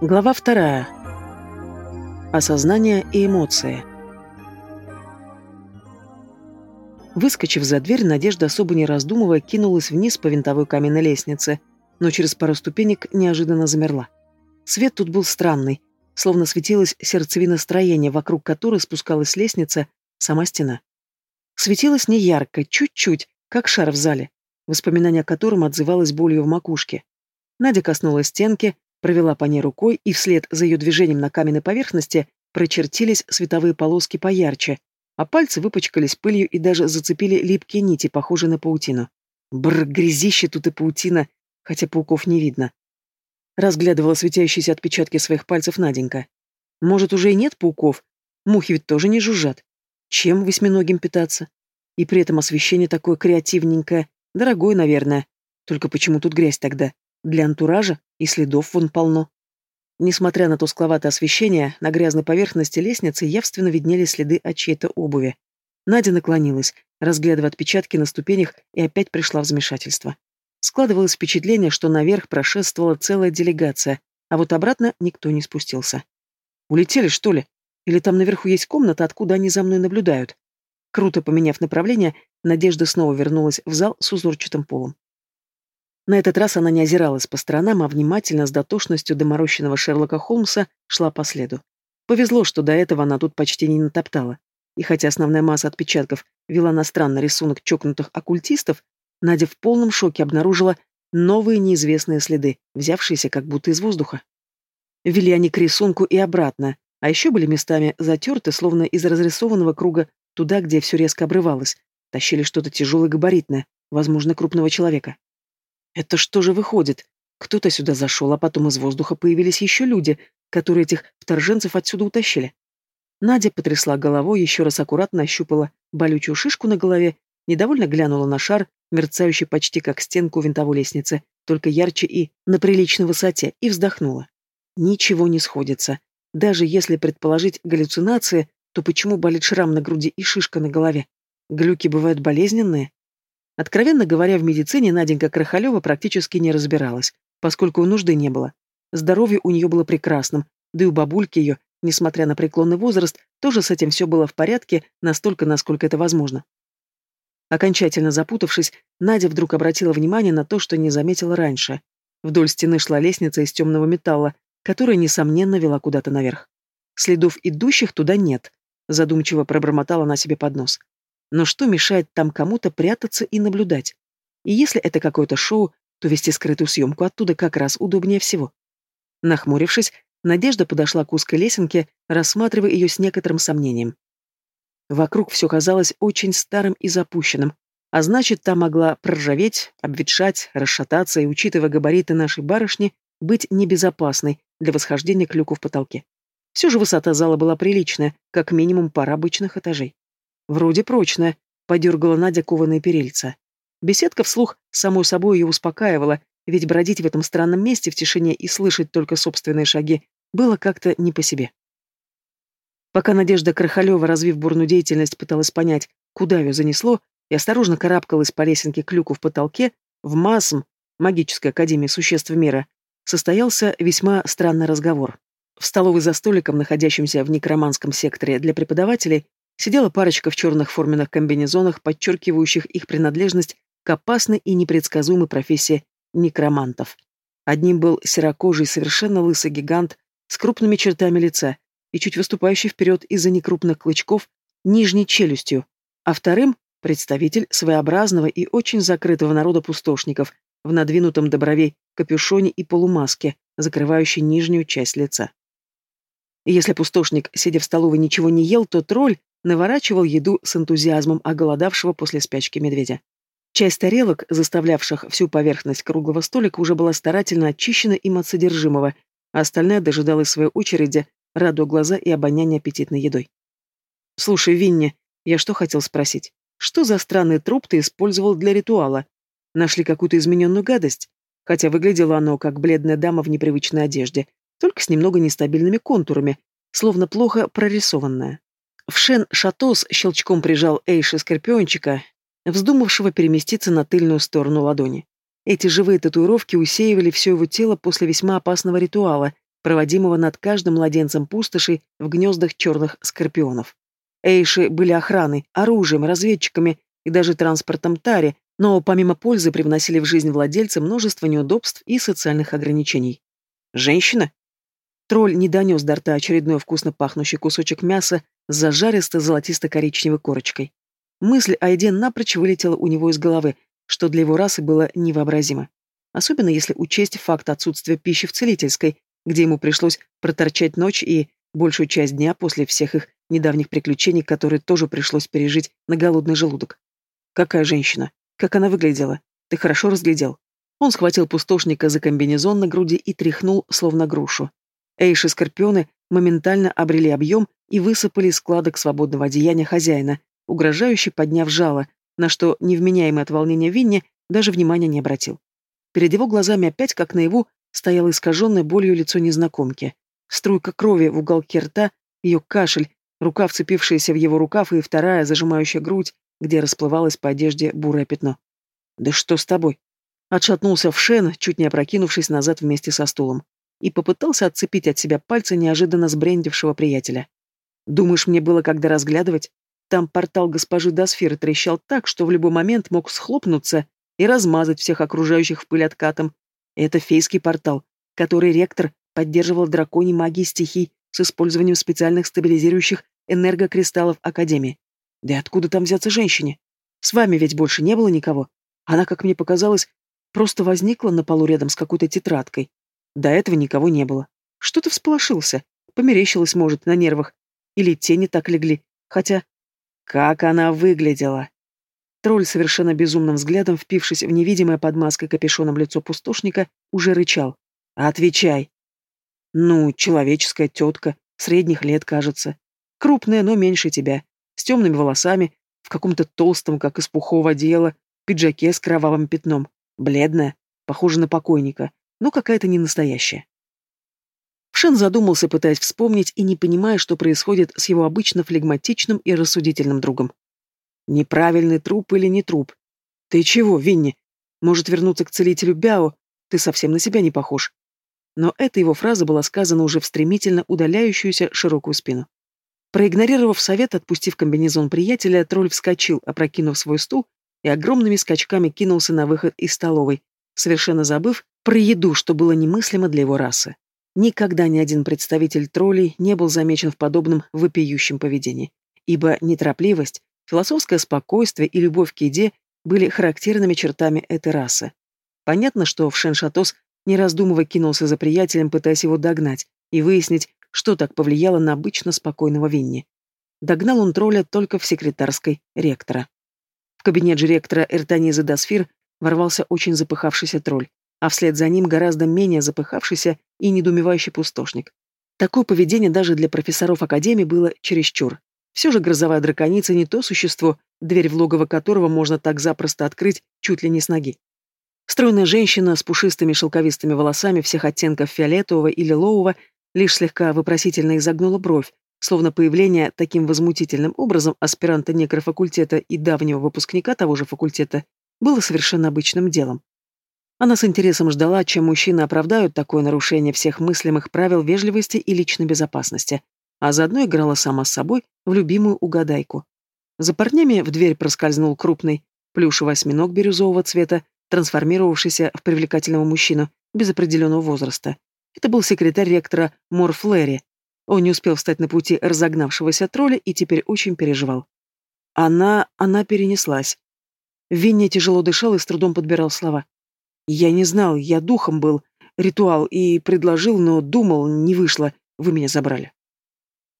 Глава вторая. Осознание и эмоции. Выскочив за дверь, Надежда, особо не раздумывая, кинулась вниз по винтовой каменной лестнице, но через пару ступенек неожиданно замерла. Свет тут был странный, словно светилась сердцевина строения, вокруг которой спускалась лестница, сама стена. Светилась неярко, чуть-чуть, как шар в зале, воспоминание о котором отзывалось болью в макушке. Надя коснулась стенки, провела по ней рукой, и вслед за ее движением на каменной поверхности прочертились световые полоски поярче, а пальцы выпачкались пылью и даже зацепили липкие нити, похожие на паутину. Бррр, грязище тут и паутина, хотя пауков не видно. Разглядывала светящиеся отпечатки своих пальцев Наденька. Может, уже и нет пауков? Мухи ведь тоже не жужжат. Чем восьминогим питаться? И при этом освещение такое креативненькое, дорогое, наверное. Только почему тут грязь тогда? Для антуража и следов вон полно. Несмотря на тускловатое освещение, на грязной поверхности лестницы явственно виднели следы от чьей-то обуви. Надя наклонилась, разглядывая отпечатки на ступенях, и опять пришла в замешательство. Складывалось впечатление, что наверх прошествовала целая делегация, а вот обратно никто не спустился. Улетели, что ли? Или там наверху есть комната, откуда они за мной наблюдают? Круто поменяв направление, Надежда снова вернулась в зал с узорчатым полом. На этот раз она не озиралась по сторонам, а внимательно, с дотошностью доморощенного Шерлока Холмса, шла по следу. Повезло, что до этого она тут почти не натоптала. И хотя основная масса отпечатков вела на странный рисунок чокнутых оккультистов, Надя в полном шоке обнаружила новые неизвестные следы, взявшиеся как будто из воздуха. Вели они к рисунку и обратно, а еще были местами затерты, словно из разрисованного круга, туда, где все резко обрывалось. Тащили что-то тяжелое габаритное, возможно, крупного человека. Это что же выходит? Кто-то сюда зашел, а потом из воздуха появились еще люди, которые этих вторженцев отсюда утащили. Надя потрясла головой, еще раз аккуратно ощупала болючую шишку на голове, недовольно глянула на шар, мерцающий почти как стенку винтовой лестницы, только ярче и на приличной высоте, и вздохнула. Ничего не сходится. Даже если предположить галлюцинации, то почему болит шрам на груди и шишка на голове? Глюки бывают болезненные? Откровенно говоря, в медицине Наденька Крахалева практически не разбиралась, поскольку нужды не было. Здоровье у нее было прекрасным, да и у бабульки ее, несмотря на преклонный возраст, тоже с этим все было в порядке, настолько, насколько это возможно. Окончательно запутавшись, Надя вдруг обратила внимание на то, что не заметила раньше. Вдоль стены шла лестница из темного металла, которая, несомненно, вела куда-то наверх. Следов идущих туда нет, задумчиво пробормотала она себе под нос. Но что мешает там кому-то прятаться и наблюдать? И если это какое-то шоу, то вести скрытую съемку оттуда как раз удобнее всего. Нахмурившись, Надежда подошла к узкой лесенке, рассматривая ее с некоторым сомнением. Вокруг все казалось очень старым и запущенным, а значит, та могла проржаветь, обветшать, расшататься и, учитывая габариты нашей барышни, быть небезопасной для восхождения к люку в потолке. Все же высота зала была приличная, как минимум пара обычных этажей. Вроде прочная, подергала Надя кованые перильца. Беседка вслух, само собой, ее успокаивала, ведь бродить в этом странном месте в тишине и слышать только собственные шаги было как-то не по себе. Пока Надежда Крахалева, развив бурную деятельность, пыталась понять, куда ее занесло, и осторожно карабкалась по лесенке к люку в потолке, в МАСМ, магической академии существ мира, состоялся весьма странный разговор. В столовой за столиком, находящемся в некроманском секторе для преподавателей, Сидела парочка в черных форменных комбинезонах, подчеркивающих их принадлежность к опасной и непредсказуемой профессии некромантов. Одним был серокожий, совершенно лысый гигант с крупными чертами лица и чуть выступающий вперед из-за некрупных клычков нижней челюстью, а вторым — представитель своеобразного и очень закрытого народа пустошников в надвинутом до бровей капюшоне и полумаске, закрывающей нижнюю часть лица. И если пустошник, сидя в столовой, ничего не ел, то тролль наворачивал еду с энтузиазмом оголодавшего после спячки медведя. Часть тарелок, заставлявших всю поверхность круглого столика, уже была старательно очищена им от содержимого, а остальная дожидалась своей очереди, радуя глаза и обоняние аппетитной едой. «Слушай, Винни, я что хотел спросить? Что за странный труп ты использовал для ритуала? Нашли какую-то измененную гадость? Хотя выглядело оно, как бледная дама в непривычной одежде, только с немного нестабильными контурами, словно плохо прорисованная. В Шен Шатос щелчком прижал Эйша Скорпиончика, вздумавшего переместиться на тыльную сторону ладони. Эти живые татуировки усеивали все его тело после весьма опасного ритуала, проводимого над каждым младенцем пустошей в гнездах черных скорпионов. Эйши были охраной, оружием, разведчиками и даже транспортом Тари, но помимо пользы привносили в жизнь владельца множество неудобств и социальных ограничений. Женщина? Тролль не донес до рта очередной вкусно пахнущий кусочек мяса с зажаристо золотисто-коричневой корочкой. Мысль о еде напрочь вылетела у него из головы, что для его расы было невообразимо. Особенно если учесть факт отсутствия пищи в целительской, где ему пришлось проторчать ночь и большую часть дня после всех их недавних приключений, которые тоже пришлось пережить на голодный желудок. Какая женщина? Как она выглядела? Ты хорошо разглядел? Он схватил пустошника за комбинезон на груди и тряхнул, словно грушу. Эйши-скорпионы моментально обрели объем и высыпали из складок свободного одеяния хозяина, угрожающе подняв жало, на что невменяемый от волнения Винни даже внимания не обратил. Перед его глазами опять, как наяву, стояло искаженное болью лицо незнакомки. Струйка крови в уголке рта, ее кашель, рука, вцепившаяся в его рукав, и вторая, зажимающая грудь, где расплывалось по одежде бурое пятно. «Да что с тобой?» Отшатнулся в шен, чуть не опрокинувшись назад вместе со стулом, и попытался отцепить от себя пальцы неожиданно сбрендившего приятеля. «Думаешь, мне было когда разглядывать? Там портал госпожи Досферы трещал так, что в любой момент мог схлопнуться и размазать всех окружающих в пыль откатом. Это фейский портал, который ректор поддерживал драконьей магией стихий с использованием специальных стабилизирующих энергокристаллов Академии. Да и откуда там взяться женщине? С вами ведь больше не было никого. Она, как мне показалось, Просто возникла на полу рядом с какой-то тетрадкой. До этого никого не было. Что ты всполошился? Померещилась, может, на нервах. Или тени так легли. Хотя... Как она выглядела! Тролль, совершенно безумным взглядом, впившись в невидимое под маской капюшоном лицо пустошника, уже рычал. «Отвечай!» «Ну, человеческая тетка, средних лет, кажется. Крупная, но меньше тебя, с темными волосами, в каком-то толстом, как из пухового одеяла, пиджаке с кровавым пятном. Бледная, похожа на покойника, но какая-то не настоящая. Шен задумался, пытаясь вспомнить и не понимая, что происходит с его обычно флегматичным и рассудительным другом. Неправильный труп или не труп? Ты чего, Винни? Может вернуться к целителю Бяо? Ты совсем на себя не похож. Но эта его фраза была сказана уже в стремительно удаляющуюся широкую спину. Проигнорировав совет, отпустив комбинезон приятеля, тролль вскочил, опрокинув свой стул и огромными скачками кинулся на выход из столовой, совершенно забыв про еду, что было немыслимо для его расы. Никогда ни один представитель троллей не был замечен в подобном вопиющем поведении, ибо неторопливость, философское спокойствие и любовь к еде были характерными чертами этой расы. Понятно, что Шеншатос не раздумывая кинулся за приятелем, пытаясь его догнать и выяснить, что так повлияло на обычно спокойного Винни. Догнал он тролля только в секретарской ректора. В кабинет директора Эртаниза Дасфир ворвался очень запыхавшийся тролль, а вслед за ним гораздо менее запыхавшийся и недоумевающий пустошник. Такое поведение даже для профессоров Академии было чересчур. Все же грозовая драконица не то существо, дверь в логово которого можно так запросто открыть чуть ли не с ноги. Стройная женщина с пушистыми шелковистыми волосами всех оттенков фиолетового и лилового лишь слегка вопросительно изогнула бровь, Словно появление таким возмутительным образом аспиранта некрофакультета и давнего выпускника того же факультета было совершенно обычным делом. Она с интересом ждала, чем мужчины оправдают такое нарушение всех мыслимых правил вежливости и личной безопасности, а заодно играла сама с собой в любимую угадайку. За парнями в дверь проскользнул крупный плюшевый осьминог бирюзового цвета, трансформировавшийся в привлекательного мужчину без определенного возраста. Это был секретарь ректора Мор Флэри, он не успел встать на пути разогнавшегося тролля и теперь очень переживал. Она... она перенеслась. Винни тяжело дышал и с трудом подбирал слова. «Я не знал, я духом был. Ритуал и предложил, но думал, не вышло. Вы меня забрали».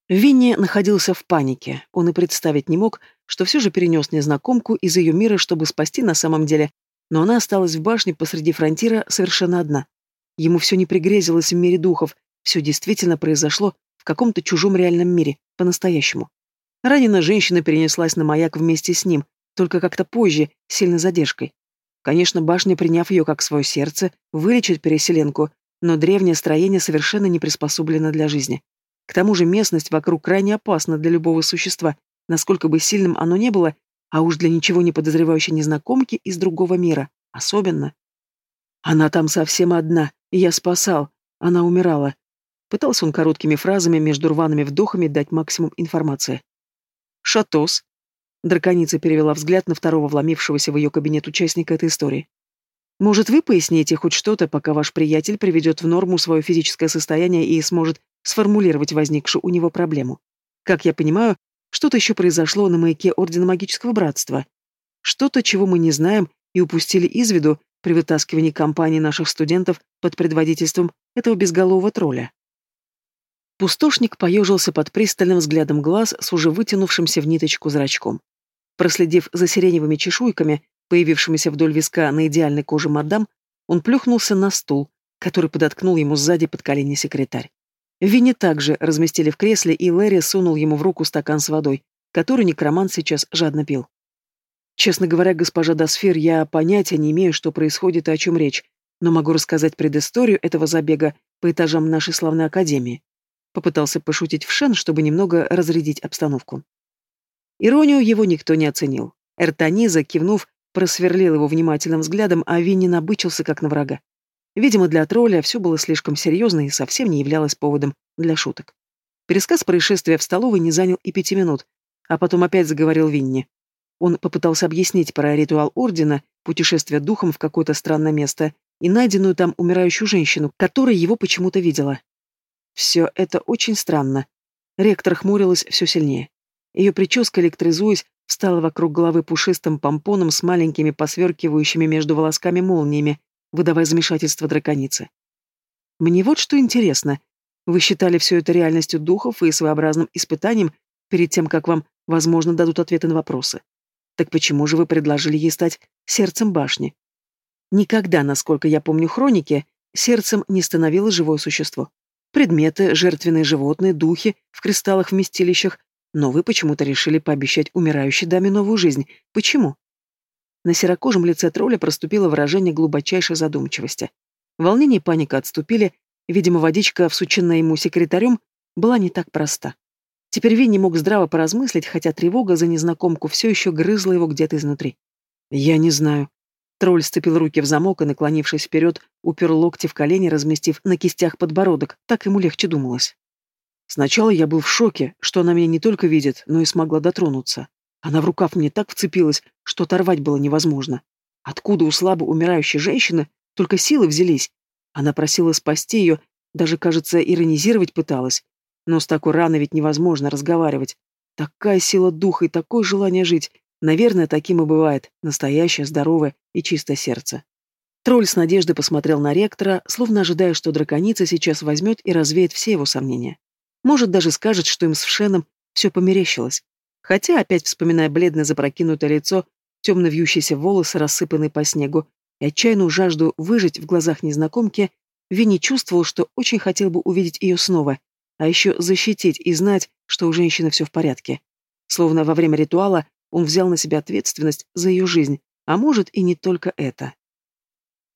Винни находился в панике. Он и представить не мог, что все же перенес незнакомку из ее мира, чтобы спасти на самом деле, но она осталась в башне посреди фронтира совершенно одна. Ему все не пригрезилось в мире духов, все действительно произошло каком-то чужом реальном мире, по-настоящему. Раненая женщина перенеслась на маяк вместе с ним, только как-то позже, сильной задержкой. Конечно, башня, приняв ее как свое сердце, вылечит переселенку, но древнее строение совершенно не приспособлено для жизни. К тому же местность вокруг крайне опасна для любого существа, насколько бы сильным оно не было, а уж для ничего не подозревающей незнакомки из другого мира, особенно. Она там совсем одна, и я спасал. Она умирала. Пытался он короткими фразами между рваными вдохами дать максимум информации. «Шатос», Драконица перевела взгляд на второго вломившегося в ее кабинет участника этой истории. «Может, вы поясните хоть что-то, пока ваш приятель приведет в норму свое физическое состояние и сможет сформулировать возникшую у него проблему? Как я понимаю, что-то еще произошло на маяке Ордена Магического Братства. Что-то, чего мы не знаем и упустили из виду при вытаскивании компании наших студентов под предводительством этого безголового тролля». Пустошник поежился под пристальным взглядом глаз с уже вытянувшимся в ниточку зрачком. Проследив за сиреневыми чешуйками, появившимися вдоль виска на идеальной коже мадам, он плюхнулся на стул, который подоткнул ему сзади под колени секретарь. Винни также разместили в кресле, и Лэри сунул ему в руку стакан с водой, который некромант сейчас жадно пил. Честно говоря, госпожа Досфер, я понятия не имею, что происходит и о чем речь, но могу рассказать предысторию этого забега по этажам нашей славной академии. Попытался пошутить в чтобы немного разрядить обстановку. Иронию его никто не оценил. Эртониза, кивнув, просверлил его внимательным взглядом, а Винни набычился как на врага. Видимо, для тролля все было слишком серьезно и совсем не являлось поводом для шуток. Пересказ происшествия в столовой не занял и пяти минут, а потом опять заговорил Винни. Он попытался объяснить про ритуал Ордена, путешествие духом в какое-то странное место и найденную там умирающую женщину, которая его почему-то видела. Все это очень странно. Ректор хмурилась все сильнее. Ее прическа, электризуясь, встала вокруг головы пушистым помпоном с маленькими посверкивающими между волосками молниями, выдавая замешательство драконицы. «Мне вот что интересно. Вы считали все это реальностью духов и своеобразным испытанием перед тем, как вам, возможно, дадут ответы на вопросы. Так почему же вы предложили ей стать сердцем башни? Никогда, насколько я помню хроники, сердцем не становилось живое существо. Предметы, жертвенные животные, духи в кристаллах-вместилищах но вы почему-то решили пообещать умирающей даме новую жизнь. Почему? На серокожем лице тролля проступило выражение глубочайшей задумчивости. Волнение и паника отступили, видимо, водичка, всученная ему секретарем, была не так проста. Теперь Винни мог здраво поразмыслить, хотя тревога за незнакомку все еще грызла его где-то изнутри. «Я не знаю». Тролль сцепил руки в замок и, наклонившись вперед, упер локти в колени, разместив на кистях подбородок. Так ему легче думалось. Сначала я был в шоке, что она меня не только видит, но и смогла дотронуться. Она в рукав мне так вцепилась, что оторвать было невозможно. Откуда у слабо умирающей женщины только силы взялись? Она просила спасти ее, даже, кажется, иронизировать пыталась. Но с такой раной ведь невозможно разговаривать. Такая сила духа и такое желание жить. Наверное, таким и бывает. Настоящее, здоровое и чистое сердце. Тролль с надеждой посмотрел на ректора, словно ожидая, что драконица сейчас возьмет и развеет все его сомнения. Может, даже скажет, что им с Вшеном все померещилось. Хотя, опять вспоминая бледное запрокинутое лицо, темно вьющиеся волосы, рассыпанные по снегу, и отчаянную жажду выжить в глазах незнакомки, Винни чувствовал, что очень хотел бы увидеть ее снова, а еще защитить и знать, что у женщины все в порядке. Словно во время ритуала он взял на себя ответственность за ее жизнь, а может и не только это.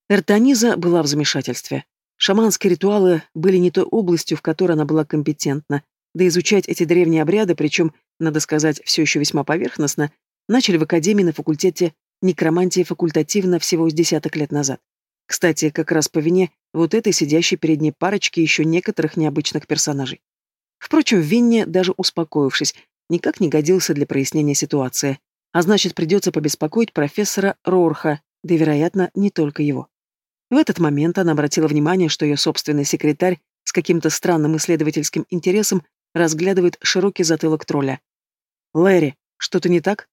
Эртониза была в замешательстве. Шаманские ритуалы были не той областью, в которой она была компетентна, да изучать эти древние обряды, причем, надо сказать, все еще весьма поверхностно, начали в Академии на факультете некромантии факультативно всего с десяток лет назад. Кстати, как раз по вине вот этой сидящей перед ней парочки еще некоторых необычных персонажей. Впрочем, Винни, даже успокоившись, никак не годился для прояснения ситуации, а значит, придется побеспокоить профессора Рорха, да, вероятно, не только его. В этот момент она обратила внимание, что ее собственный секретарь с каким-то странным исследовательским интересом разглядывает широкий затылок тролля. «Лэри, что-то не так?»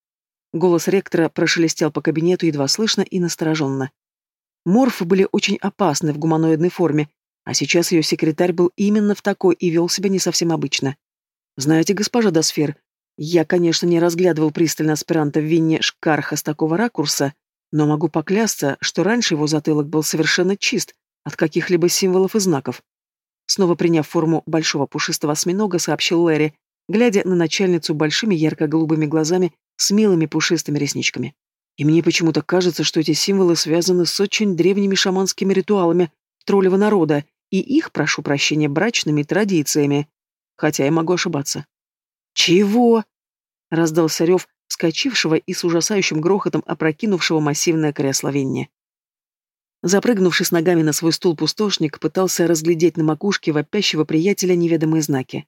Голос ректора прошелестел по кабинету едва слышно и настороженно. Морфы были очень опасны в гуманоидной форме, а сейчас ее секретарь был именно в такой и вел себя не совсем обычно. «Знаете, госпожа Досфер, я, конечно, не разглядывал пристально аспиранта в Винне Шкарха с такого ракурса, но могу поклясться, что раньше его затылок был совершенно чист от каких-либо символов и знаков. Снова приняв форму большого пушистого осьминога, сообщил Лэри, глядя на начальницу большими ярко-голубыми глазами с милыми пушистыми ресничками. И мне почему-то кажется, что эти символы связаны с очень древними шаманскими ритуалами троллевого народа и их, прошу прощения, брачными традициями. Хотя я могу ошибаться. «Чего?» — раздался рев, вскочившего и с ужасающим грохотом опрокинувшего массивное кресло Винни. Запрыгнувший с ногами на свой стул пустошник пытался разглядеть на макушке вопящего приятеля неведомые знаки.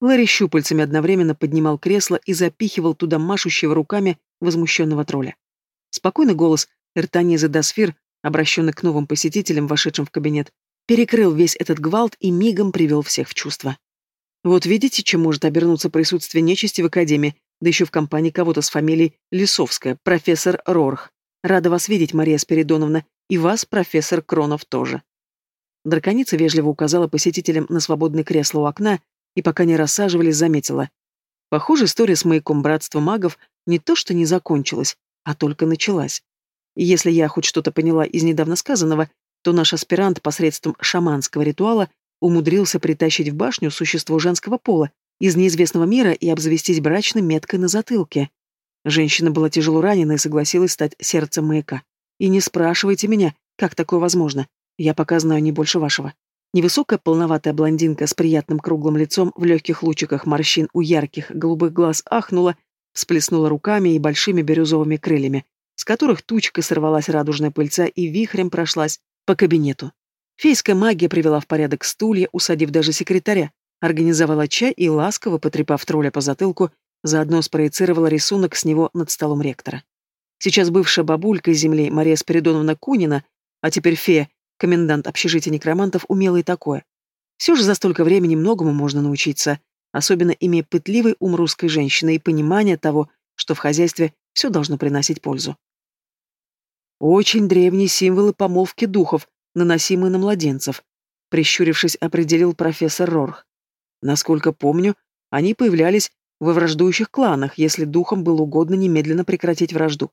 Ларри щупальцами одновременно поднимал кресло и запихивал туда машущего руками возмущенного тролля. Спокойный голос Эртаниза Дасфир, обращенный к новым посетителям, вошедшим в кабинет, перекрыл весь этот гвалт и мигом привел всех в чувство. Вот видите, чем может обернуться присутствие нечисти в Академии, да еще в компании кого-то с фамилией Лисовская, профессор Рорх. Рада вас видеть, Мария Спиридоновна, и вас, профессор Кронов, тоже. Драконица вежливо указала посетителям на свободное кресло у окна и, пока не рассаживались, заметила. Похоже, история с маяком братства магов не то что не закончилась, а только началась. И если я хоть что-то поняла из недавно сказанного, то наш аспирант посредством шаманского ритуала умудрился притащить в башню существо женского пола из неизвестного мира и обзавестись брачной меткой на затылке. Женщина была тяжело ранена и согласилась стать сердцем маяка. И не спрашивайте меня, как такое возможно. Я пока знаю не больше вашего. Невысокая полноватая блондинка с приятным круглым лицом в легких лучиках морщин у ярких голубых глаз ахнула, всплеснула руками и большими бирюзовыми крыльями, с которых тучкой сорвалась радужная пыльца и вихрем прошлась по кабинету. Фейская магия привела в порядок стулья, усадив даже секретаря, организовала чай и, ласково потрепав тролля по затылку, заодно спроецировала рисунок с него над столом ректора. Сейчас бывшая бабулька из земли Мария Спиридоновна Кунина, а теперь фея, комендант общежития некромантов, умела и такое. Все же за столько времени многому можно научиться, особенно имея пытливый ум русской женщины и понимание того, что в хозяйстве все должно приносить пользу. Очень древние символы помолвки духов, наносимые на младенцев, прищурившись, определил профессор Рорх. Насколько помню, они появлялись во враждующих кланах, если духам было угодно немедленно прекратить вражду.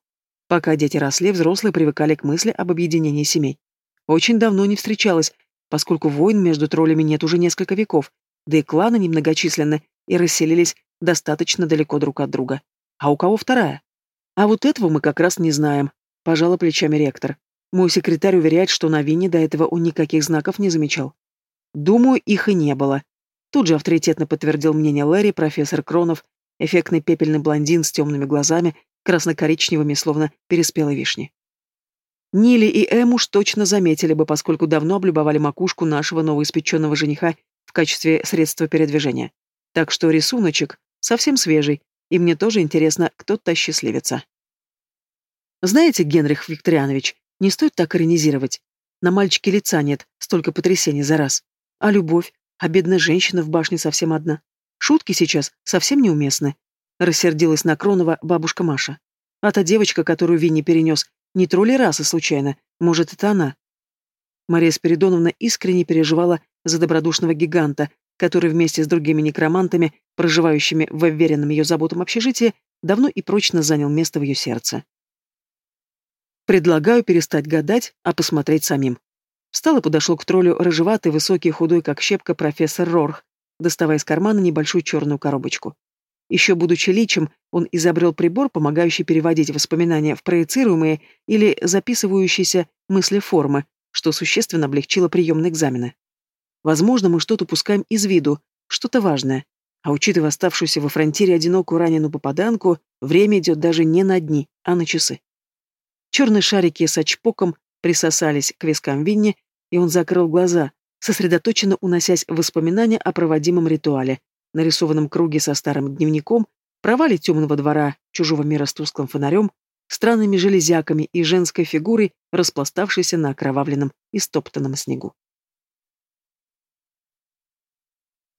Пока дети росли, взрослые привыкали к мысли об объединении семей. Очень давно не встречалась, поскольку войн между троллями нет уже несколько веков, да и кланы немногочисленны и расселились достаточно далеко друг от друга. А у кого вторая? А вот этого мы как раз не знаем, пожала плечами ректор. Мой секретарь уверяет, что на Вине до этого он никаких знаков не замечал. Думаю, их и не было. Тут же авторитетно подтвердил мнение Лэри профессор Кронов, эффектный пепельный блондин с темными глазами красно-коричневыми, словно переспелой вишни. Нили и Эм уж точно заметили бы, поскольку давно облюбовали макушку нашего новоиспеченного жениха в качестве средства передвижения. Так что рисуночек совсем свежий, и мне тоже интересно, кто то счастливится. Знаете, Генрих Викторианович, не стоит так иронизировать. На мальчике лица нет, столько потрясений за раз. А любовь? А бедная женщина в башне совсем одна. Шутки сейчас совсем неуместны. Рассердилась на Кронова бабушка Маша. А та девочка, которую Винни перенес, не тролли расы случайно. Может, это она? Мария Спиридоновна искренне переживала за добродушного гиганта, который вместе с другими некромантами, проживающими в уверенном ее заботам общежитии, давно и прочно занял место в ее сердце. Предлагаю перестать гадать, а посмотреть самим. Встал и подошел к троллю рыжеватый, высокий, худой, как щепка, профессор Рорх, доставая из кармана небольшую черную коробочку. Еще будучи личем, он изобрел прибор, помогающий переводить воспоминания в проецируемые или записывающиеся мысли формы, что существенно облегчило приемные экзамены. Возможно, мы что-то упускаем из виду, что-то важное. А учитывая оставшуюся во фронтире одинокую раненую попаданку, время идет даже не на дни, а на часы. Черные шарики с очпоком присосались к вискам Винни, и он закрыл глаза, сосредоточенно уносясь в воспоминания о проводимом ритуале, нарисованном круге со старым дневником, провале темного двора, чужого мира с тусклым фонарем, странными железяками и женской фигурой, распластавшейся на окровавленном и стоптанном снегу.